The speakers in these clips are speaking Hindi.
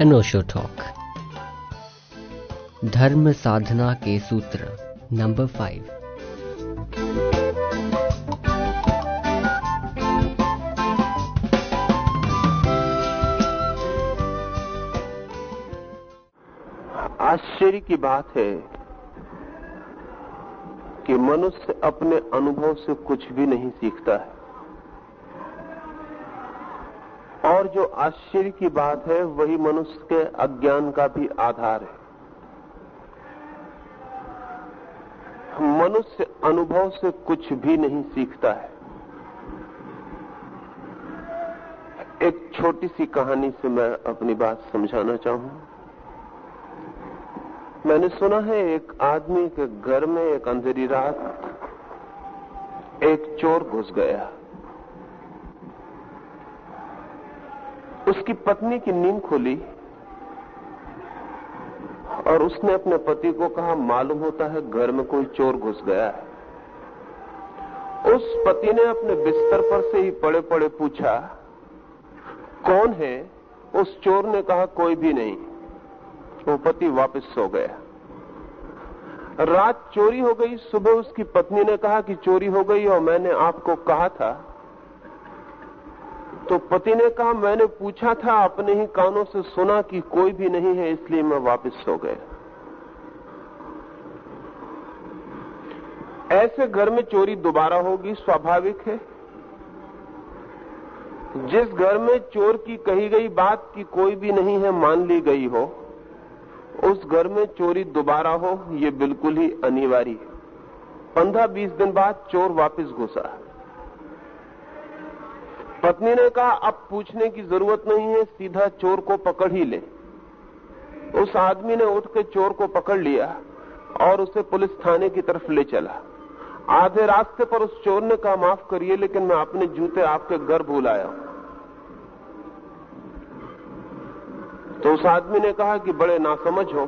अनोशो टॉक धर्म साधना के सूत्र नंबर फाइव आश्चर्य की बात है कि मनुष्य अपने अनुभव से कुछ भी नहीं सीखता है। और जो आश्चर्य की बात है, वही मनुष्य के अज्ञान का भी आधार है। मनुष्य अनुभव से कुछ भी नहीं सीखता है। एक छोटी सी कहानी से मैं अपनी बात समझाना चाहूँ। मैंने सुना है, एक आदमी के घर में एक अंधेरी रात एक चोर घुस गया। उसकी पत्नी की नींद खोली और उसने अपने पति को कहा, मालूम होता है घर में कोई चोर घुस गया है। उस पति ने अपने बिस्तर पर से ही पड़े पड़े पूछा, कौन है? उस चोर ने कहा, कोई भी नहीं। वो पति वापस सो गया। रात चोरी हो गई। सुबह उसकी पत्नी ने कहा कि चोरी हो गई और मैंने आपको कहा था तो पति ने कहा, मैंने पूछा था अपने ही कानों से सुना कि कोई भी नहीं है, इसलिए मैं वापस सो गया. ऐसे घर में चोरी दोबारा होगी, स्वाभाविक है। जिस घर में चोर की कही गई बात की कोई भी नहीं है, मान ली गई हो, उस घर में चोरी दोबारा हो, ये बिल्कुल ही अनिवार्य है। पंद्रह बीस दिन बाद चोर वापस घुसा। पत्नी ने कहा, अब पूछने की ज़रूरत नहीं है, सीधा चोर को पकड़ ही ले। उस आदमी ने उठ के चोर को पकड़ लिया और उसे पुलिस थाने की तरफ़ ले चला। आधे रास्ते पर उस चोर ने कहा, माफ़ करिए, लेकिन मैं अपने जूते आपके घर भूल आया तो उस आदमी ने कहा कि बड़े नासमझ हो।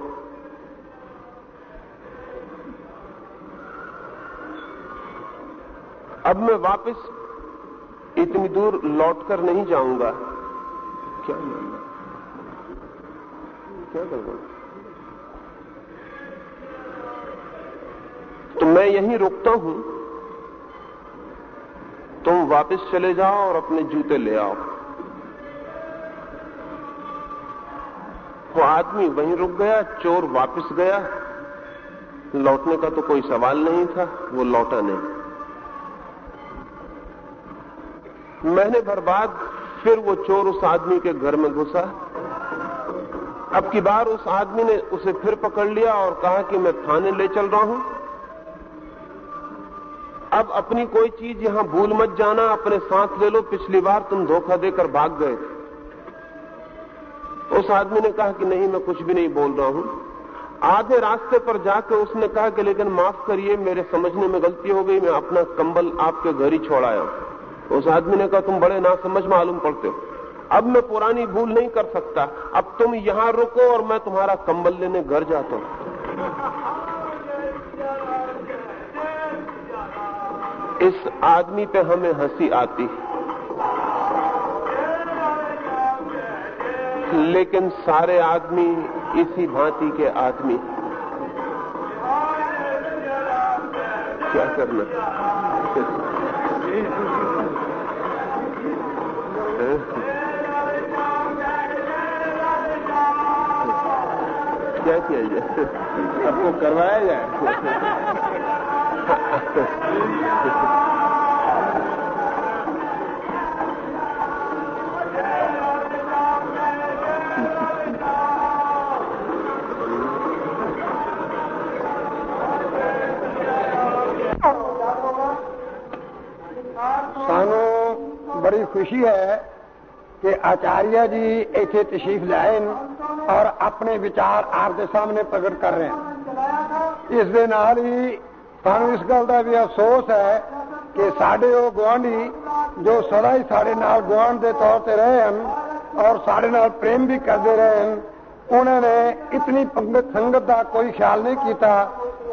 अब मैं वापस इतनी दूर लौटकर नहीं जाऊँगा। क्या क्या कर तो मैं यहीं रुकता हूँ। तुम वापस चले जाओ और अपने जूते ले आओ। वो आदमी वहीं रुक गया, चोर वापस गया। लौटने का तो कोई सवाल नहीं था, वो लौटा नहीं। महीने भर बाद फिर वो चोर उस आदमी के घर में घुसा। अब की बार उस आदमी ने उसे फिर पकड़ लिया और कहा कि मैं थाने ले चल रहा हूँ। अब अपनी कोई चीज़ यहाँ भूल मत जाना, अपने साथ ले लो। पिछली बार तुम धोखा देकर भाग गए थे। उस आदमी ने कहा कि नहीं, मैं कुछ भी नहीं बोल रहा हूँ। आधे रास्ते पर जाकर उसने कहा कि लेकिन माफ़ करिए, मेरे समझने में गलती हो गई, मैं अपना कंबल आपके घर ही छोड़ आया हूँ। उस आदमी ने कहा, तुम बड़े नासमझ मालूम पड़ते हो। अब मैं पुरानी भूल नहीं कर सकता। अब तुम यहाँ रुको और मैं तुम्हारा कंबल लेने घर जाता हूँ। इस आदमी पे हमें हँसी आती लेकिन सारे आदमी इसी भांति के आदमी। क्या करना? क्या किया जाए आपको करवाया जाए। सानू बड़ी खुशी है ਕਿ ਆਚਾਰੀਆ ਜੀ ਇੱਥੇ ਤਸ਼ਰੀਫ ਲਿਆਏ ਨੇ ਔਰ ਆਪਣੇ ਵਿਚਾਰ ਆਪ ਦੇ ਸਾਹਮਣੇ ਪ੍ਰਗਟ ਕਰ ਰਹੇ ਹਨ ਇਸ ਦੇ ਨਾਲ ਹੀ ਸਾਨੂੰ ਇਸ ਗੱਲ ਦਾ ਵੀ ਅਫਸੋਸ ਹੈ ਕਿ ਸਾਡੇ ਉਹ ਗਵਾਂਢੀ ਜੋ ਸਦਾ ਹੀ ਸਾਡੇ ਨਾਲ ਗਵਾਂਢ ਦੇ ਤੌਰ ਤੇ ਰਹੇ ਹਨ ਔਰ ਸਾਡੇ ਨਾਲ ਪ੍ਰੇਮ ਵੀ ਕਰਦੇ ਰਹੇ ਹਨ, ਉਹਨਾਂ ਨੇ ਇਤਨੀ ਪੰਗਤ ਸੰਗਤ ਦਾ ਕੋਈ ਖਿਆਲ ਨਹੀਂ ਕੀਤਾ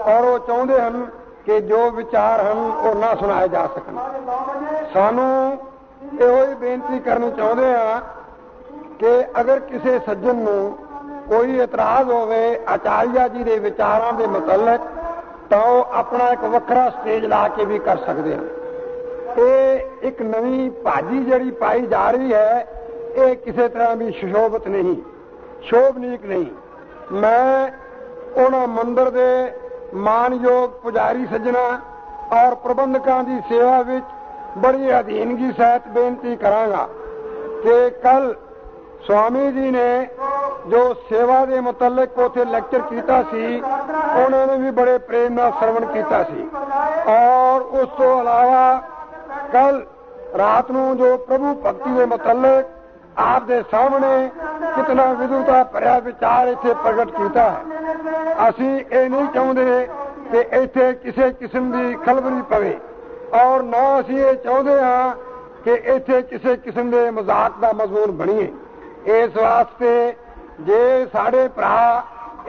ਔਰ ਉਹ ਚਾਹੁੰਦੇ ਹਨ ਕਿ ਜੋ ਵਿਚਾਰ ਹਨ ਉਹ ਨਾ ਸੁਣਾਏ ਜਾ ਸਕਣ। ਸਾਨੂੰ ਇਹੋ ਹੀ ਬੇਨਤੀ ਕਰਨੀ ਚਾਹੁੰਦੇ ਆ ਕਿ ਅਗਰ ਕਿਸੇ ਸੱਜਣ ਨੂੰ ਕੋਈ ਇਤਰਾਜ਼ ਹੋਵੇ ਆਚਾਰੀਆ ਜੀ ਦੇ ਵਿਚਾਰਾਂ ਦੇ ਮੁਤਲਕ, ਤਾਂ ਉਹ ਆਪਣਾ ਇੱਕ ਵੱਖਰਾ ਸਟੇਜ ਲਾ ਕੇ ਵੀ ਕਰ ਸਕਦੇ ਹਨ। ਇਹ ਇੱਕ ਨਵੀਂ ਭਾਜੀ ਜਿਹੜੀ ਪਾਈ ਜਾ ਰਹੀ ਹੈ, ਇਹ ਕਿਸੇ ਤਰ੍ਹਾਂ ਵੀ ਸ਼ੋਭਤ ਨਹੀਂ, ਸ਼ੋਭਨੀਕ ਨਹੀਂ। ਮੈਂ ਉਹਨਾਂ ਮੰਦਰ ਦੇ ਮਾਨਯੋਗ ਪੁਜਾਰੀ ਸੱਜਣਾ ਔਰ ਪ੍ਰਬੰਧਕਾਂ ਦੀ ਸੇਵਾ ਵਿੱਚ ਬੜੀ ਅਧੀਨਗੀ ਸਹਿਤ ਬੇਨਤੀ ਕਰਾਂਗਾ ਕਿ ਕੱਲ ਸਵਾਮੀ ਜੀ ਨੇ ਜੋ ਸੇਵਾ ਦੇ ਮੁਤਲਕ ਉਥੇ ਲੈਕਚਰ ਕੀਤਾ ਸੀ, ਉਹਨਾਂ ਨੇ ਵੀ ਬੜੇ ਪ੍ਰੇਮ ਨਾਲ ਸਰਵਣ ਕੀਤਾ ਸੀ। ਔਰ ਉਸ ਤੋਂ ਇਲਾਵਾ ਕੱਲ ਰਾਤ ਨੂੰ ਜੋ ਪ੍ਰਭੂ ਭਗਤੀ ਦੇ ਮੁਤਲਕ ਆਪ ਦੇ ਸਾਹਮਣੇ ਕਿਤਨਾ ਵਿਦੁਤਾ ਭਰਿਆ ਵਿਚਾਰ ਇੱਥੇ ਪ੍ਰਗਟ ਕੀਤਾ ਹੈ। ਅਸੀਂ ਇਹ ਨਹੀਂ ਚਾਹੁੰਦੇ ਕਿ ਇੱਥੇ ਕਿਸੇ ਕਿਸਮ ਦੀ ਖਲਬਲੀ ਪਵੇ। ਔਰ ਨਾ ਅਸੀਂ ਇਹ ਚਾਹੁੰਦੇ ਹਾਂ ਕਿ ਇੱਥੇ ਕਿਸੇ ਕਿਸਮ ਦੇ ਮਜ਼ਾਕ ਦਾ ਮਜ਼ਮੂਨ ਬਣੀਏ। ਇਸ ਵਾਸਤੇ ਜੇ ਸਾਡੇ ਭਰਾ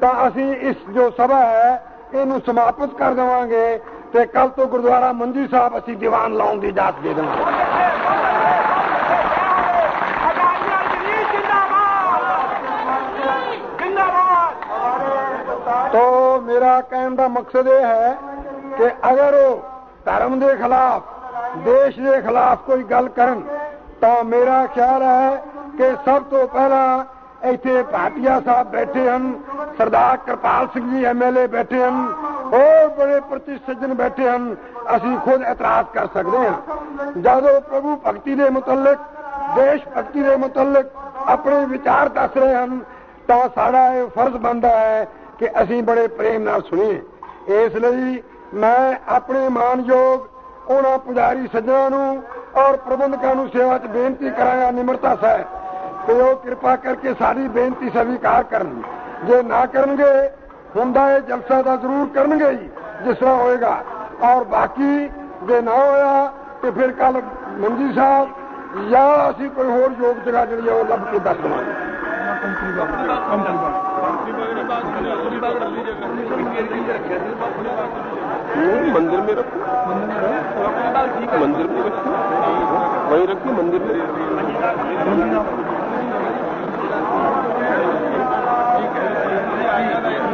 ਤਾਂ ਅਸੀਂ ਇਸ ਜੋ ਸਭਾ ਹੈ ਇਹਨੂੰ ਸਮਾਪਤ ਕਰ ਦੇਵਾਂਗੇ ਤੇ ਕੱਲ ਤੋਂ ਗੁਰਦੁਆਰਾ ਮੰਜੀ ਸਾਹਿਬ ਅਸੀਂ ਦੀਵਾਨ ਲਾਉਣ ਦੀ ਇਜਾਜ਼ਤ ਦੇ ਦੇਵਾਂਗੇ। तो मेरा कहने का मकसद ये है कि अगर वो धर्म के खिलाफ, देश के खिलाफ कोई गल कर तो मेरा ख्याल है कि सब तो पहला इतने भाटिया साहब बैठे हैं, सरदार कृपाल सिंह जी एमएलए बैठे हैं, और बड़े प्रतिसज्जन बैठे हैं, असं खुद एतराज़ कर सकते हैं। जब प्रभु भगती के मुतलक देश भगती के मुतलक अपने विचार दस रहे हैं तो साड़ा यह फ़र्ज़ बनता है कि असी बड़े प्रेम न सुनीए। इसलिए ਮੈਂ ਆਪਣੇ ਮਾਨਯੋਗ ਉਹਨਾਂ ਪੁਜਾਰੀ ਸੱਜਣਾ ਨੂੰ ਔਰ ਪ੍ਰਬੰਧਕਾਂ ਨੂੰ ਸੇਵਾ 'ਚ ਬੇਨਤੀ ਕਰਾਂਗਾ, ਨਿਮਰਤਾ ਸਹਿਤ ਕਿ ਉਹ ਕਿਰਪਾ ਕਰਕੇ ਸਾਡੀ ਬੇਨਤੀ ਸਵੀਕਾਰ ਕਰਨ। ਜੇ ਨਾ ਕਰਨਗੇ, ਹੁੰਦਾ ਇਹ ਜਲਸਾ ਦਾ ਜ਼ਰੂਰ ਕਰਨਗੇ ਹੀ, ਜਿਸ ਤਰ੍ਹਾਂ ਹੋਏਗਾ। ਔਰ ਬਾਕੀ ਜੇ ਨਾ ਹੋਇਆ, ਤੇ ਫਿਰ ਕੱਲ ਮੰਜੀ ਸਾਹਿਬ ਜਾਂ ਅਸੀਂ ਕੋਈ ਹੋਰ ਯੋਗ ਜਗ੍ਹਾ ਜਿਹੜੀ ਉਹ ਲੱਭ ਕੇ ਦੱਸ ਦਵਾਂਗੇ। मंदिर में रखो? मंदिर में रखो? वहीं रखो मंदिर में? ठीक है